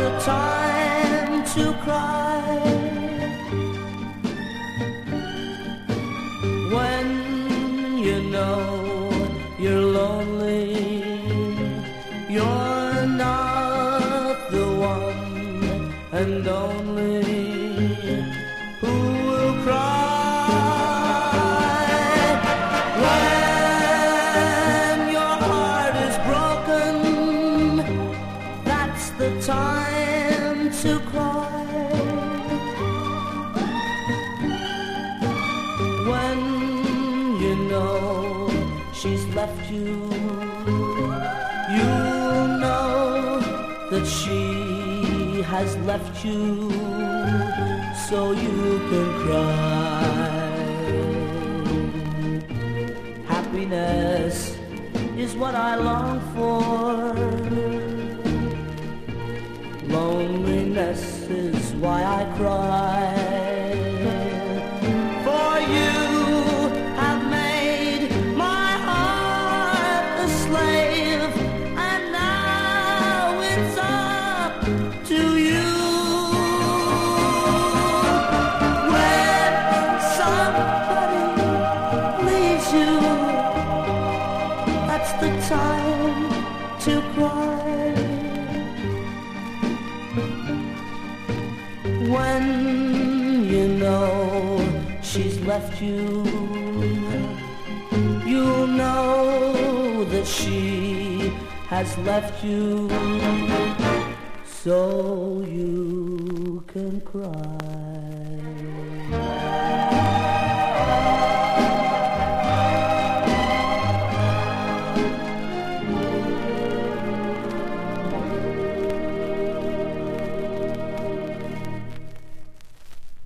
the time to cry. When you know you're lonely, you're not the one and only who will cry. When your heart is broken, that's the time to cry. When you know she's left you, you know that she has left you, so you can cry. Happiness is what I long for. Loneliness is why I cry. For you have made my heart a slave, and now it's up to you. When somebody leaves you, that's the time to cry. when you know she's left you. You'll know that she has left you, so you can cry.